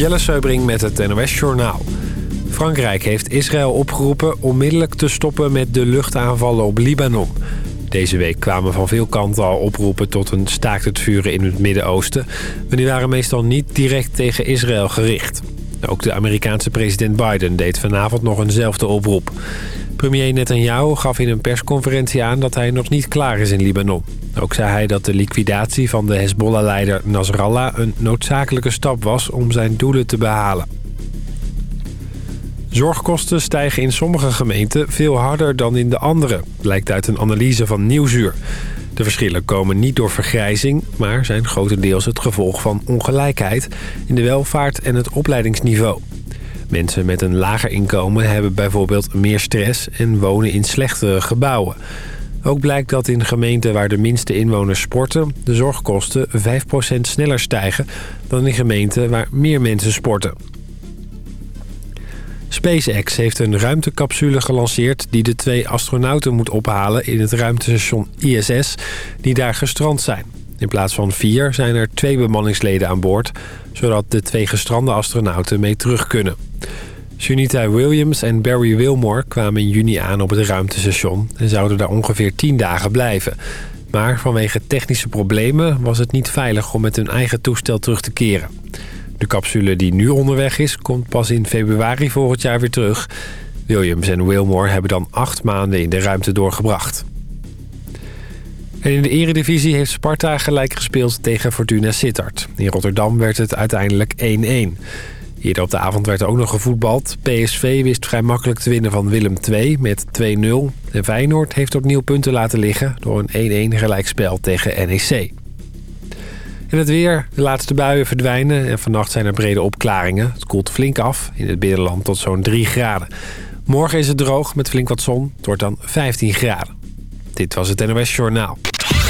Jelle Seubring met het NOS Journaal. Frankrijk heeft Israël opgeroepen onmiddellijk te stoppen met de luchtaanvallen op Libanon. Deze week kwamen van veel kanten al oproepen tot een staakt het vuren in het Midden-Oosten... maar die waren meestal niet direct tegen Israël gericht. Ook de Amerikaanse president Biden deed vanavond nog eenzelfde oproep. Premier Netanyahu gaf in een persconferentie aan dat hij nog niet klaar is in Libanon. Ook zei hij dat de liquidatie van de Hezbollah-leider Nasrallah een noodzakelijke stap was om zijn doelen te behalen. Zorgkosten stijgen in sommige gemeenten veel harder dan in de andere, blijkt uit een analyse van Nieuwsuur. De verschillen komen niet door vergrijzing, maar zijn grotendeels het gevolg van ongelijkheid in de welvaart en het opleidingsniveau. Mensen met een lager inkomen hebben bijvoorbeeld meer stress en wonen in slechtere gebouwen. Ook blijkt dat in gemeenten waar de minste inwoners sporten... de zorgkosten 5% sneller stijgen dan in gemeenten waar meer mensen sporten. SpaceX heeft een ruimtecapsule gelanceerd... die de twee astronauten moet ophalen in het ruimtestation ISS... die daar gestrand zijn. In plaats van vier zijn er twee bemanningsleden aan boord... zodat de twee gestrande astronauten mee terug kunnen. Sunita Williams en Barry Wilmore kwamen in juni aan op het ruimtestation... en zouden daar ongeveer 10 dagen blijven. Maar vanwege technische problemen was het niet veilig om met hun eigen toestel terug te keren. De capsule die nu onderweg is, komt pas in februari volgend jaar weer terug. Williams en Wilmore hebben dan acht maanden in de ruimte doorgebracht. En in de eredivisie heeft Sparta gelijk gespeeld tegen Fortuna Sittard. In Rotterdam werd het uiteindelijk 1-1. Eerder op de avond werd er ook nog gevoetbald. PSV wist vrij makkelijk te winnen van Willem II met 2-0. En Feyenoord heeft opnieuw punten laten liggen... door een 1-1 gelijkspel tegen NEC. En het weer. De laatste buien verdwijnen en vannacht zijn er brede opklaringen. Het koelt flink af in het binnenland tot zo'n 3 graden. Morgen is het droog met flink wat zon. Het wordt dan 15 graden. Dit was het NOS Journaal.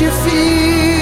you feel.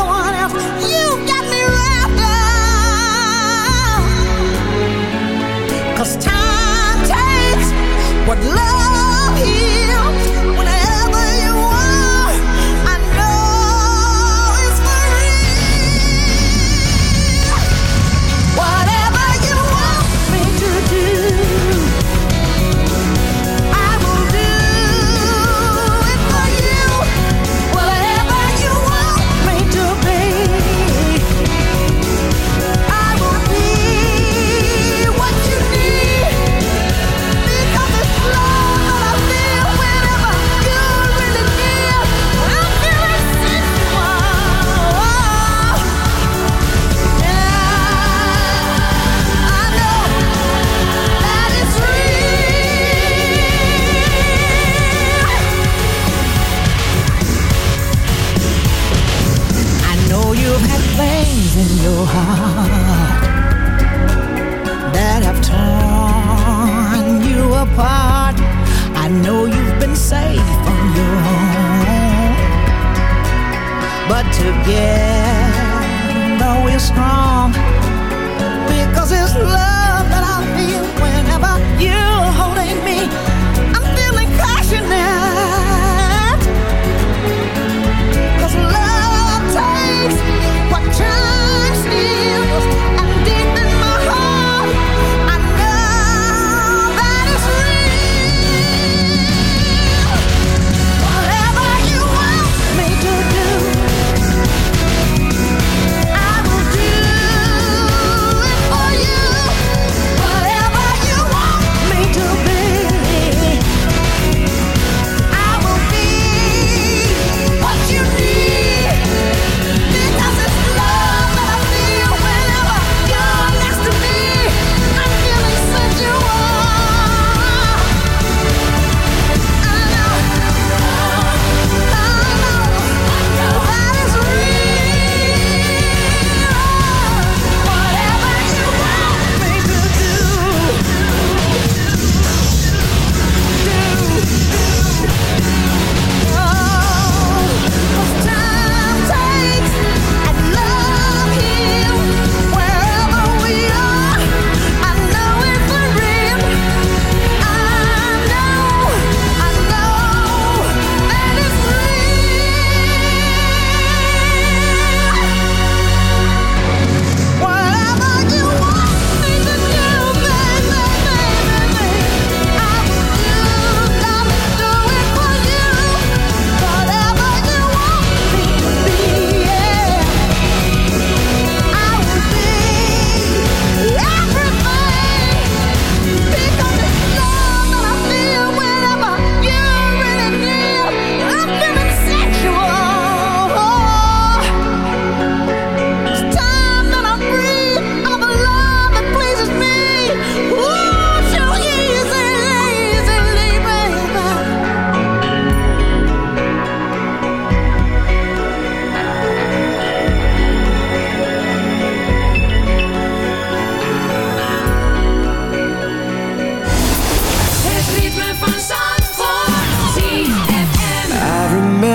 Cause time strong.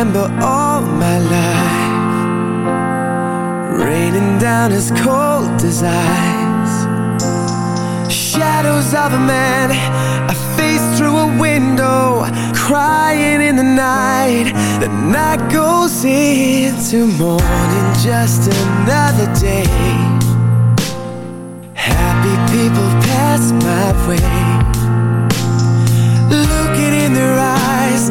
For all my life. Raining down as cold as ice. Shadows of a man A face through a window Crying in the night. The night goes into morning Just another day. Happy people pass my way. Looking in their eyes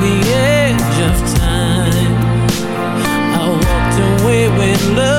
the edge of time. I walked away with love.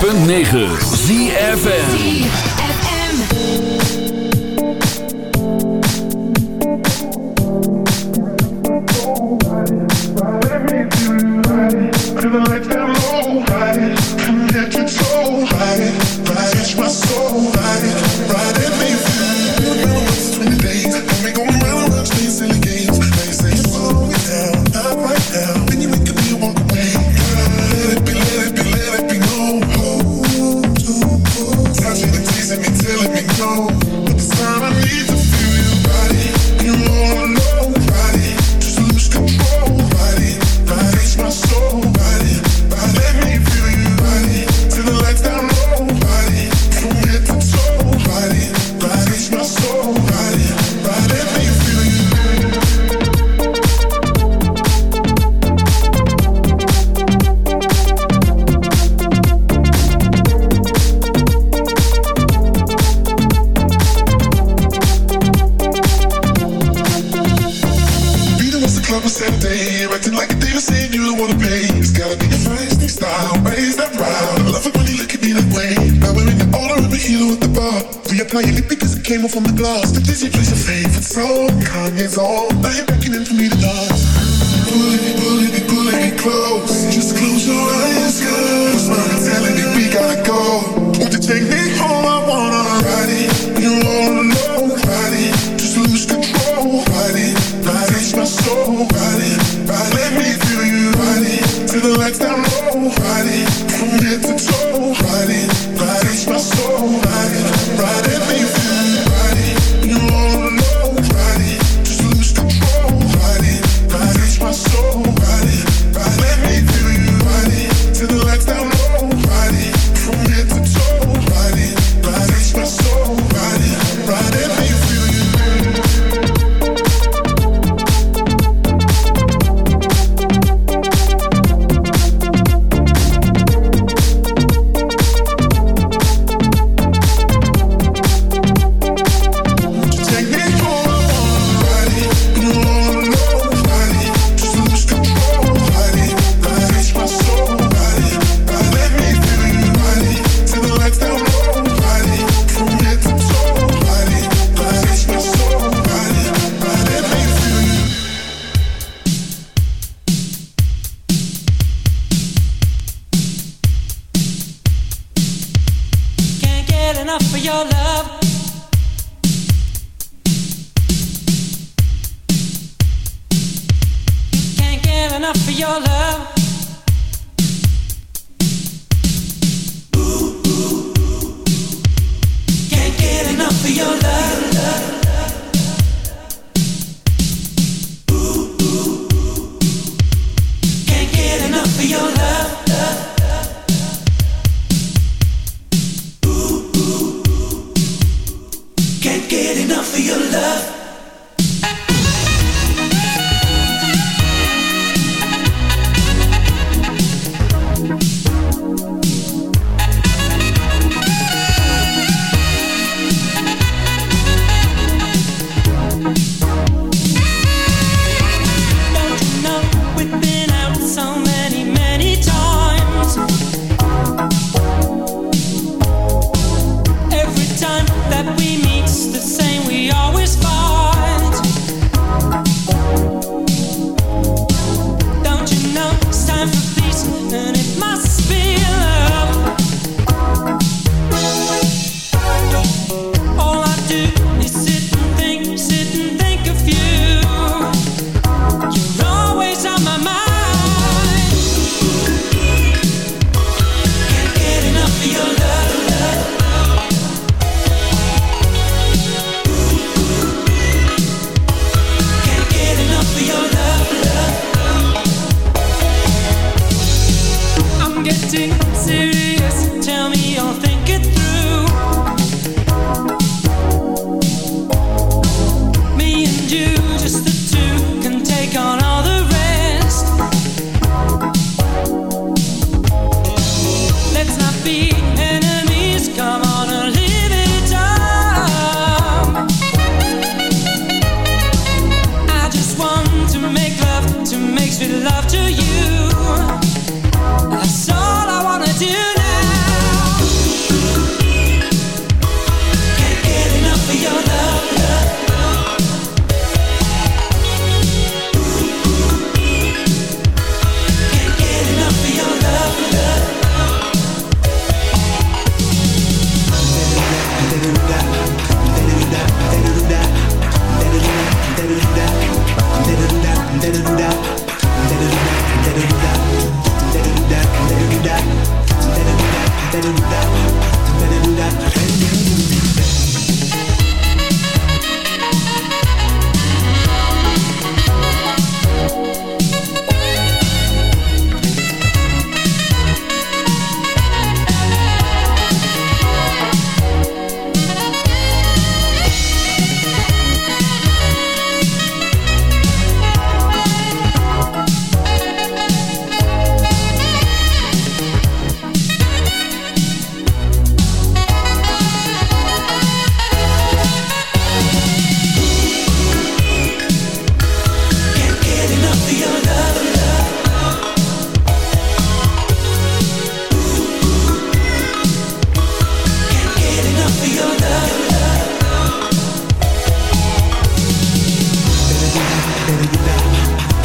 106.9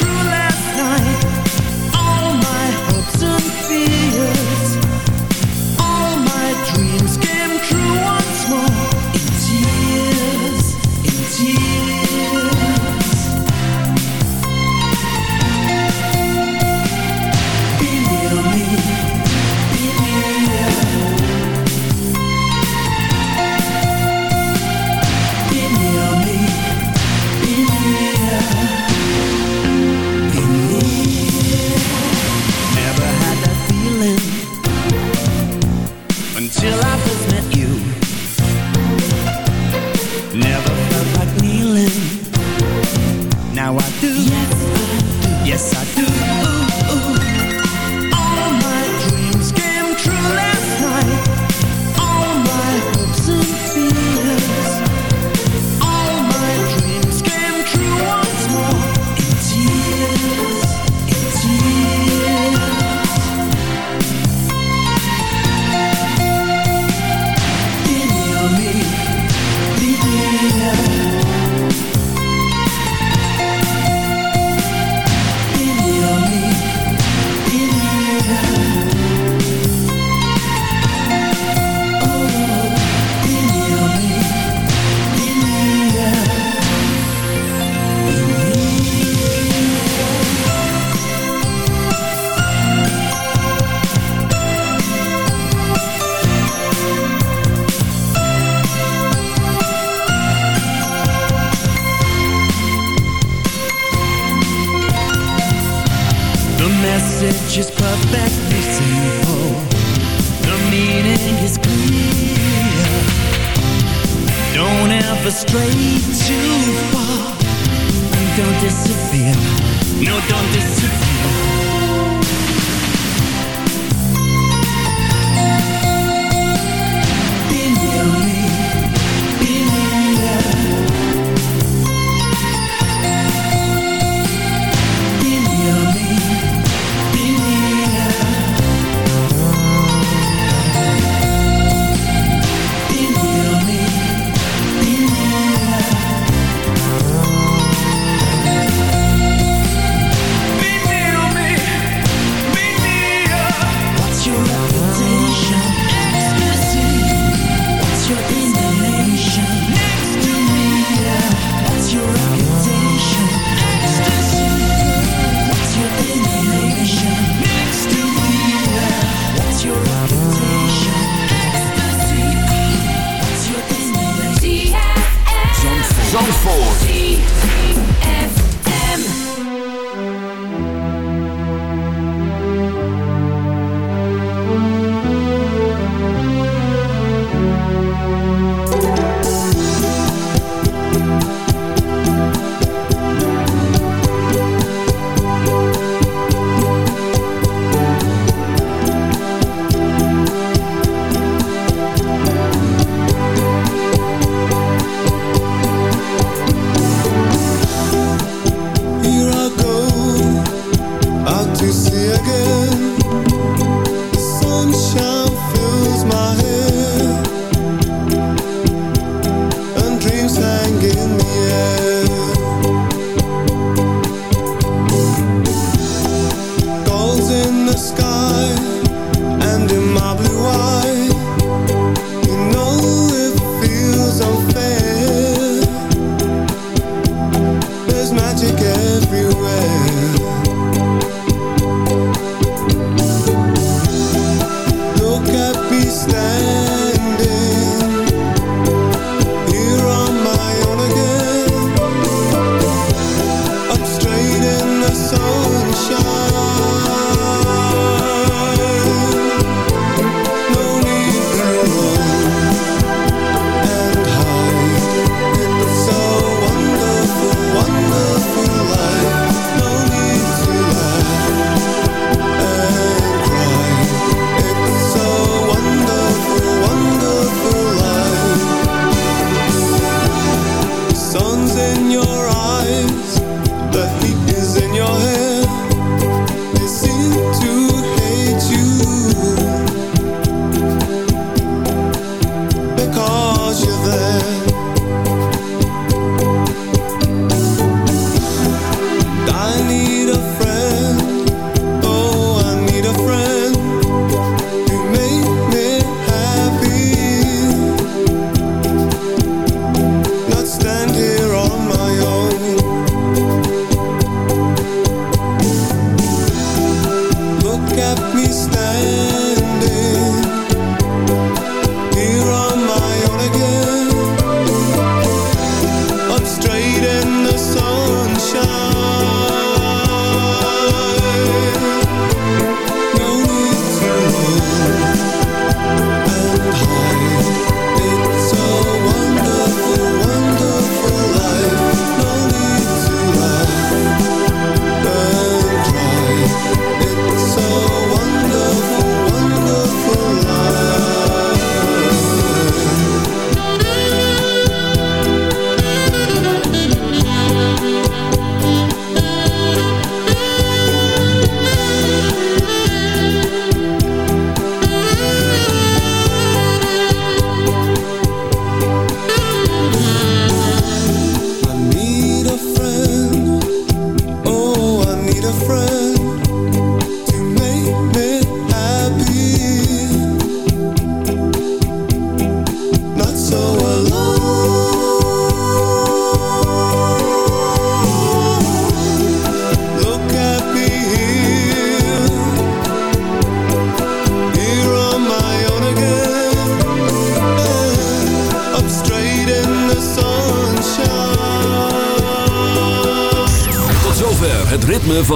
true love.